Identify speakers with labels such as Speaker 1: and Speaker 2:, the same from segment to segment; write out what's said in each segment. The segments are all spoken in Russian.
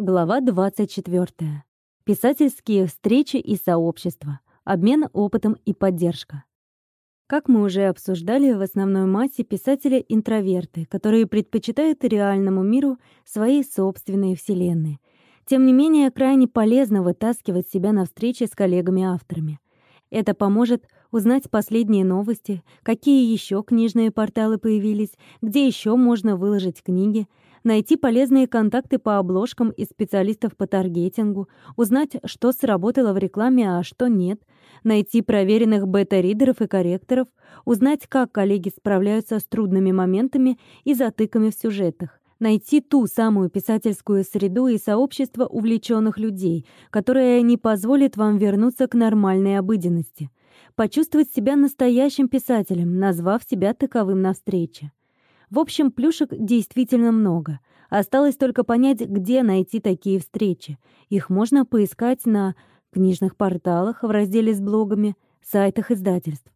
Speaker 1: Глава 24. Писательские встречи и сообщества. Обмен опытом и поддержка. Как мы уже обсуждали, в основной массе писатели — интроверты, которые предпочитают реальному миру свои собственные вселенные. Тем не менее, крайне полезно вытаскивать себя на встречи с коллегами-авторами. Это поможет узнать последние новости, какие еще книжные порталы появились, где еще можно выложить книги, найти полезные контакты по обложкам и специалистов по таргетингу, узнать, что сработало в рекламе, а что нет, найти проверенных бета-ридеров и корректоров, узнать, как коллеги справляются с трудными моментами и затыками в сюжетах, найти ту самую писательскую среду и сообщество увлеченных людей, которое не позволит вам вернуться к нормальной обыденности, почувствовать себя настоящим писателем, назвав себя таковым на встрече. В общем, плюшек действительно много. Осталось только понять, где найти такие встречи. Их можно поискать на книжных порталах в разделе с блогами, сайтах издательств.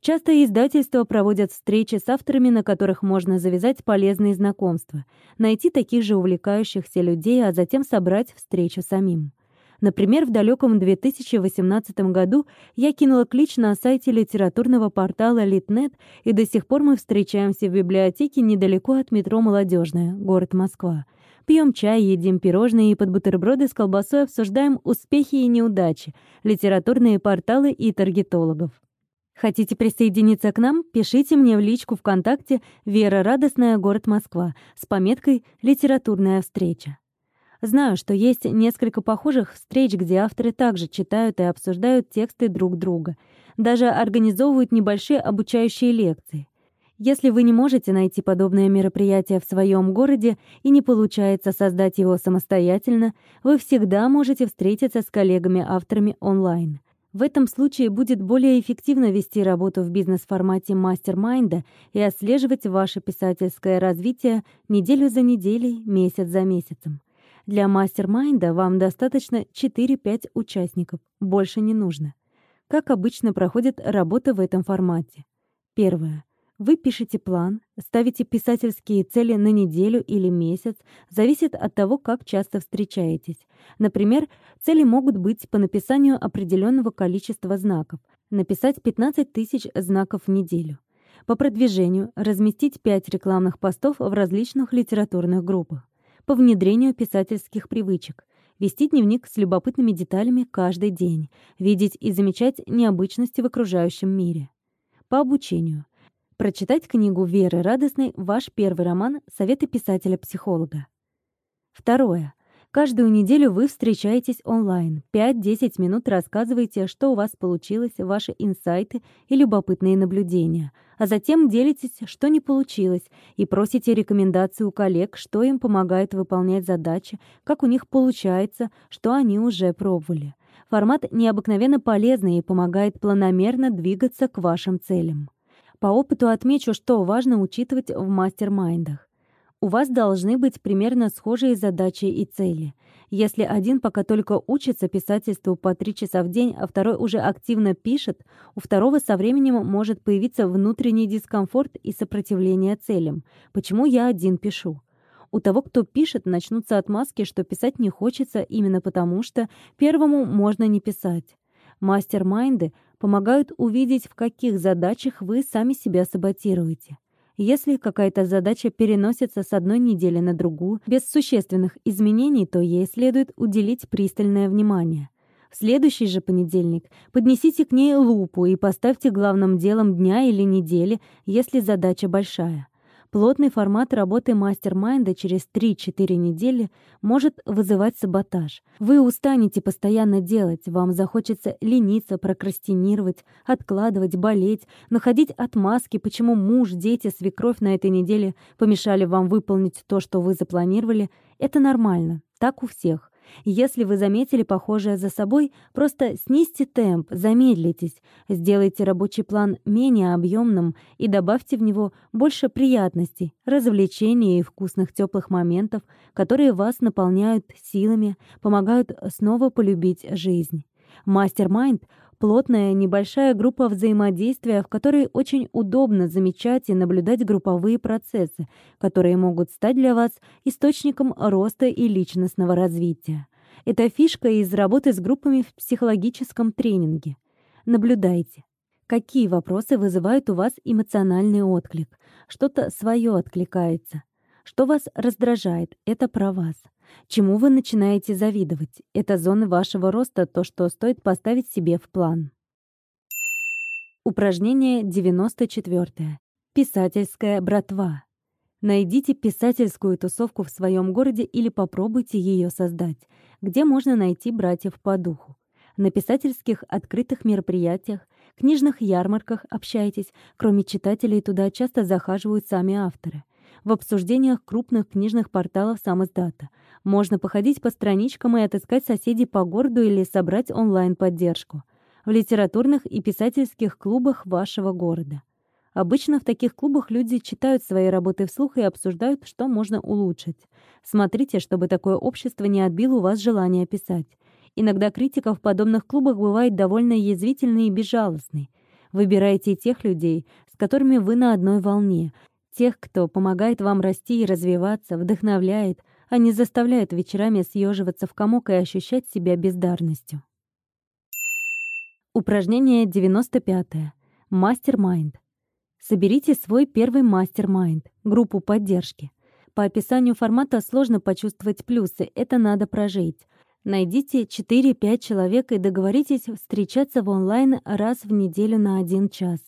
Speaker 1: Часто издательства проводят встречи с авторами, на которых можно завязать полезные знакомства, найти таких же увлекающихся людей, а затем собрать встречу самим. Например, в далеком 2018 году я кинула клич на сайте литературного портала Литнет, и до сих пор мы встречаемся в библиотеке недалеко от метро Молодежная, город Москва. Пьем чай, едим пирожные и под бутерброды с колбасой обсуждаем успехи и неудачи, литературные порталы и таргетологов. Хотите присоединиться к нам? Пишите мне в личку ВКонтакте «Вера Радостная, город Москва» с пометкой «Литературная встреча». Знаю, что есть несколько похожих встреч, где авторы также читают и обсуждают тексты друг друга, даже организовывают небольшие обучающие лекции. Если вы не можете найти подобное мероприятие в своем городе и не получается создать его самостоятельно, вы всегда можете встретиться с коллегами-авторами онлайн. В этом случае будет более эффективно вести работу в бизнес-формате мастер-майнда и отслеживать ваше писательское развитие неделю за неделей, месяц за месяцем. Для мастер-майнда вам достаточно 4-5 участников, больше не нужно. Как обычно проходит работа в этом формате? Первое. Вы пишете план, ставите писательские цели на неделю или месяц, зависит от того, как часто встречаетесь. Например, цели могут быть по написанию определенного количества знаков, написать 15 тысяч знаков в неделю. По продвижению разместить 5 рекламных постов в различных литературных группах по внедрению писательских привычек, вести дневник с любопытными деталями каждый день, видеть и замечать необычности в окружающем мире. По обучению. Прочитать книгу Веры Радостной «Ваш первый роман. Советы писателя-психолога». Второе. Каждую неделю вы встречаетесь онлайн. 5-10 минут рассказываете, что у вас получилось, ваши инсайты и любопытные наблюдения. А затем делитесь, что не получилось, и просите рекомендации у коллег, что им помогает выполнять задачи, как у них получается, что они уже пробовали. Формат необыкновенно полезный и помогает планомерно двигаться к вашим целям. По опыту отмечу, что важно учитывать в мастер-майндах. У вас должны быть примерно схожие задачи и цели. Если один пока только учится писательству по три часа в день, а второй уже активно пишет, у второго со временем может появиться внутренний дискомфорт и сопротивление целям. Почему я один пишу? У того, кто пишет, начнутся отмазки, что писать не хочется именно потому, что первому можно не писать. Мастер-майнды помогают увидеть, в каких задачах вы сами себя саботируете. Если какая-то задача переносится с одной недели на другую без существенных изменений, то ей следует уделить пристальное внимание. В следующий же понедельник поднесите к ней лупу и поставьте главным делом дня или недели, если задача большая. Плотный формат работы мастер-майнда через 3-4 недели может вызывать саботаж. Вы устанете постоянно делать, вам захочется лениться, прокрастинировать, откладывать, болеть, находить отмазки, почему муж, дети, свекровь на этой неделе помешали вам выполнить то, что вы запланировали. Это нормально, так у всех. Если вы заметили похожее за собой, просто снизьте темп, замедлитесь, сделайте рабочий план менее объемным и добавьте в него больше приятностей, развлечений и вкусных теплых моментов, которые вас наполняют силами, помогают снова полюбить жизнь. Мастер-майнд Плотная небольшая группа взаимодействия, в которой очень удобно замечать и наблюдать групповые процессы, которые могут стать для вас источником роста и личностного развития. Это фишка из работы с группами в психологическом тренинге. Наблюдайте. Какие вопросы вызывают у вас эмоциональный отклик? Что-то свое откликается. Что вас раздражает? Это про вас. Чему вы начинаете завидовать? Это зоны вашего роста, то, что стоит поставить себе в план. Упражнение 94. Писательская братва. Найдите писательскую тусовку в своем городе или попробуйте ее создать, где можно найти братьев по духу. На писательских открытых мероприятиях, книжных ярмарках общайтесь, кроме читателей туда часто захаживают сами авторы. В обсуждениях крупных книжных порталов сам издата. Можно походить по страничкам и отыскать соседей по городу или собрать онлайн-поддержку. В литературных и писательских клубах вашего города. Обычно в таких клубах люди читают свои работы вслух и обсуждают, что можно улучшить. Смотрите, чтобы такое общество не отбило у вас желание писать. Иногда критика в подобных клубах бывает довольно язвительной и безжалостной. Выбирайте тех людей, с которыми вы на одной волне, тех, кто помогает вам расти и развиваться, вдохновляет, а не заставляет вечерами съеживаться в комок и ощущать себя бездарностью. Упражнение 95. Мастер-майнд. Соберите свой первый мастер-майнд, группу поддержки. По описанию формата сложно почувствовать плюсы, это надо прожить. Найдите 4-5 человек и договоритесь встречаться в онлайн раз в неделю на один час.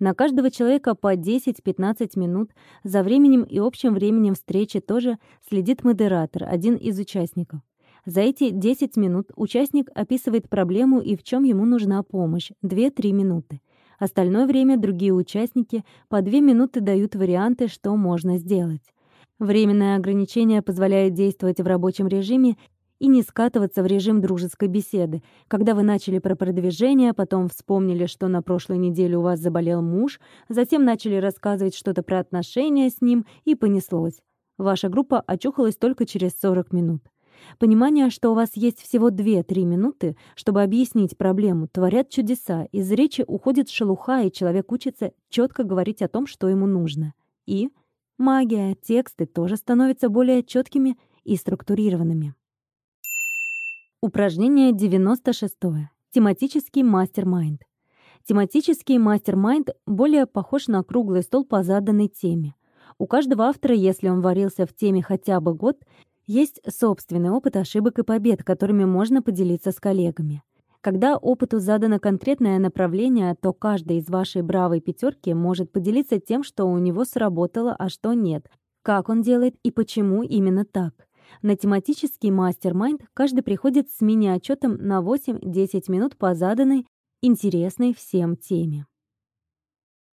Speaker 1: На каждого человека по 10-15 минут. За временем и общим временем встречи тоже следит модератор, один из участников. За эти 10 минут участник описывает проблему и в чем ему нужна помощь. 2-3 минуты. Остальное время другие участники по две минуты дают варианты, что можно сделать. Временное ограничение позволяет действовать в рабочем режиме и не скатываться в режим дружеской беседы. Когда вы начали про продвижение, потом вспомнили, что на прошлой неделе у вас заболел муж, затем начали рассказывать что-то про отношения с ним, и понеслось. Ваша группа очухалась только через 40 минут. Понимание, что у вас есть всего 2-3 минуты, чтобы объяснить проблему, творят чудеса. Из речи уходит шелуха, и человек учится четко говорить о том, что ему нужно. И магия, тексты тоже становятся более четкими и структурированными. Упражнение 96. Тематический мастер-майнд. Тематический мастер-майнд более похож на круглый стол по заданной теме. У каждого автора, если он варился в теме хотя бы год, есть собственный опыт ошибок и побед, которыми можно поделиться с коллегами. Когда опыту задано конкретное направление, то каждый из вашей бравой пятерки может поделиться тем, что у него сработало, а что нет, как он делает и почему именно так. На тематический мастер-майнд каждый приходит с мини-отчетом на 8-10 минут по заданной, интересной всем теме.